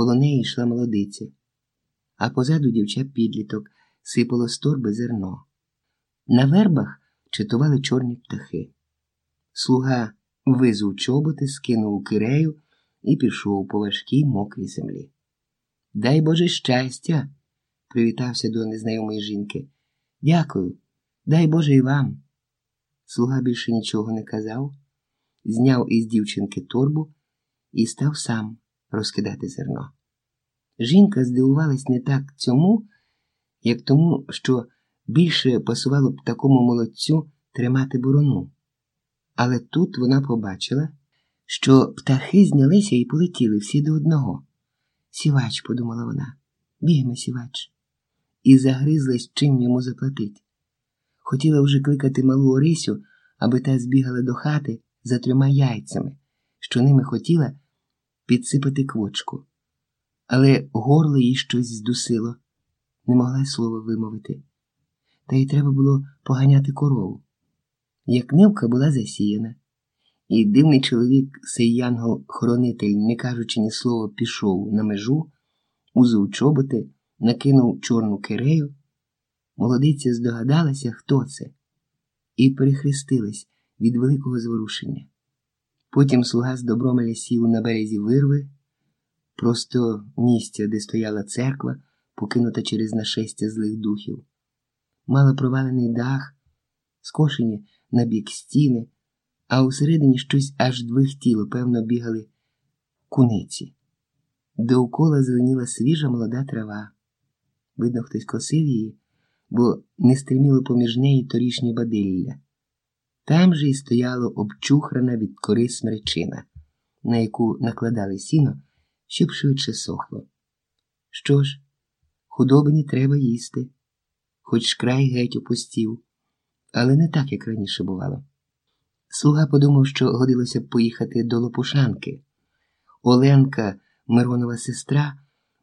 коло неї йшла молодиця, а позаду дівча підліток сипало з торби зерно. На вербах читували чорні птахи. Слуга визув чоботи, скинув кирею і пішов по важкій мокрій землі. Дай Боже щастя, привітався до незнайомої жінки. Дякую, дай Боже і вам. Слуга більше нічого не казав, зняв із дівчинки торбу і став сам розкидати зерно. Жінка здивувалась не так цьому, як тому, що більше пасувало б такому молодцю тримати борону. Але тут вона побачила, що птахи знялися і полетіли всі до одного. Сівач, подумала вона, бігме сівач, і загризлась, чим йому заплатить. Хотіла вже кликати малу Орисю, аби та збігала до хати за трьома яйцями, що ними хотіла підсипати квочку. Але горло їй щось здусило, не могла й слова вимовити. Та й треба було поганяти корову. Як нивка була засіяна, і дивний чоловік, сей янгол-хоронитель, не кажучи ні слова, пішов на межу, узув чоботи, накинув чорну кирею. Молодиця здогадалася, хто це, і перехрестилась від великого зворушення. Потім слуга з добромеля сів на березі вирви, просто місця, де стояла церква, покинута через нашестя злих духів. Мала провалений дах, скошені на бік стіни, а усередині щось аж двихтіло, певно, бігали куниці. Довкола зеленіла свіжа молода трава. Видно, хтось косив її, бо не стриміло поміж неї торішнє бадилля. Там же й стояло обчухрана від кори смречина, на яку накладали сіно, щоб швидше сохло. Що ж, худобині треба їсти, хоч край геть опустів, але не так, як раніше бувало. Слуга подумав, що годилося б поїхати до Лопушанки. Оленка, Миронова сестра,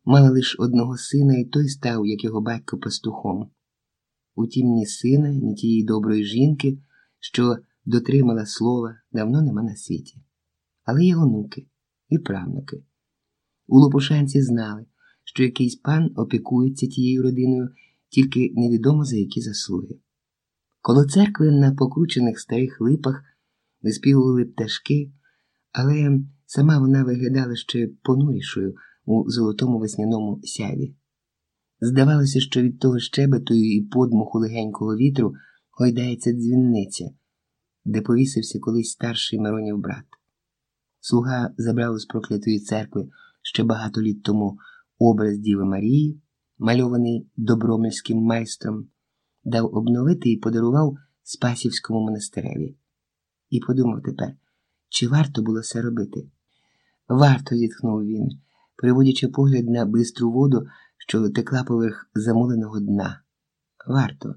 мала лише одного сина, і той став, як його батько, пастухом. Утім, ні сина, ні тієї доброї жінки що дотримала слова, давно нема на світі. Але є онуки і правнуки. У Лопушанці знали, що якийсь пан опікується тією родиною, тільки невідомо за які заслуги. Коло церкви на покручених старих липах виспівували пташки, але сама вона виглядала ще понурішою у золотому весняному сяві. Здавалося, що від того щебету і подмуху легенького вітру гойдається дзвінниця, де повісився колись старший Миронів брат. Слуга забрав з проклятої церкви ще багато літ тому образ Діви Марії, мальований добромельським майстром, дав обновити і подарував Спасівському монастиреві. І подумав тепер, чи варто було це робити? Варто, зітхнув він, приводячи погляд на бистру воду, що текла поверх замуленого дна. Варто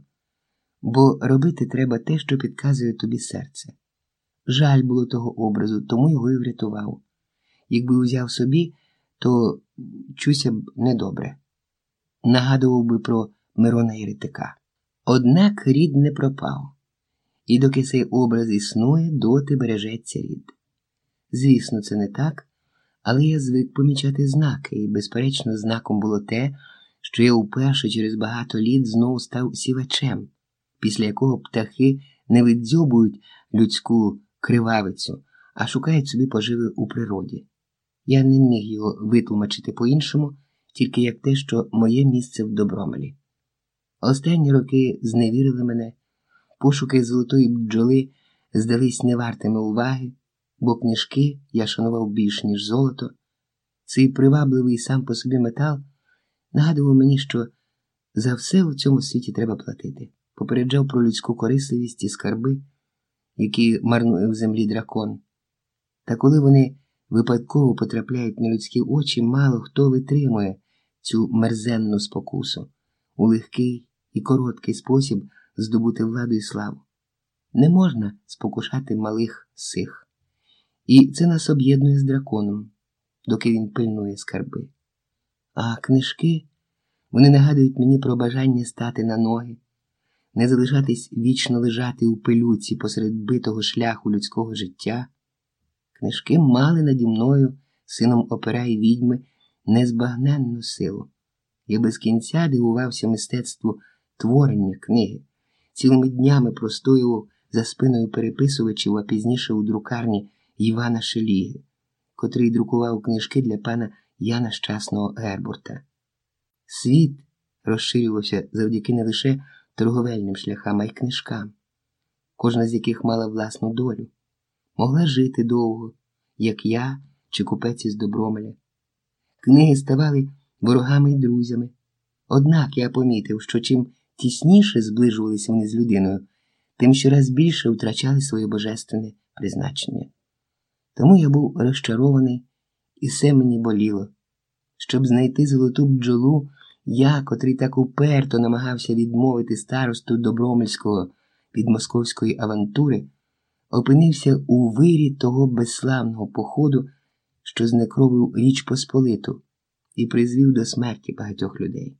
бо робити треба те, що підказує тобі серце. Жаль було того образу, тому його і врятував. Якби узяв собі, то чуся б недобре. Нагадував би про Мирона Єретика. Однак рід не пропав, і доки цей образ існує, доти бережеться рід. Звісно, це не так, але я звик помічати знаки, і, безперечно, знаком було те, що я вперше через багато літ знову став сівачем після якого птахи не видзьобують людську кривавицю, а шукають собі поживи у природі. Я не міг його витлумачити по-іншому, тільки як те, що моє місце в добромелі. Останні роки зневірили мене, пошуки золотої бджоли здались невартими уваги, бо книжки я шанував більш, ніж золото. Цей привабливий сам по собі метал нагадував мені, що за все в цьому світі треба платити попереджав про людську корисливість і скарби, які марнує в землі дракон. Та коли вони випадково потрапляють на людські очі, мало хто витримує цю мерзенну спокусу у легкий і короткий спосіб здобути владу і славу. Не можна спокушати малих сих. І це нас об'єднує з драконом, доки він пильнує скарби. А книжки вони нагадують мені про бажання стати на ноги не залишатись вічно лежати у пилюці посеред битого шляху людського життя. Книжки мали наді мною, сином опера і відьми, незбагненну силу. Я без кінця дивувався мистецтву творення книги, цілими днями простоював за спиною переписувачів, а пізніше у друкарні Івана Шеліги, котрий друкував книжки для пана Яна Щасного Гербурта. Світ розширювався завдяки не лише торговельним шляхам, а й книжкам, кожна з яких мала власну долю, могла жити довго, як я чи купець із Добромеля. Книги ставали ворогами й друзями. Однак я помітив, що чим тісніше зближувалися вони з людиною, тим щораз більше втрачали своє божественне призначення. Тому я був розчарований, і все мені боліло. Щоб знайти золоту бджолу, я, котрий так уперто намагався відмовити старосту Добромельського від московської авантури, опинився у вирі того безславного походу, що знекровив Річ Посполиту і призвів до смерті багатьох людей.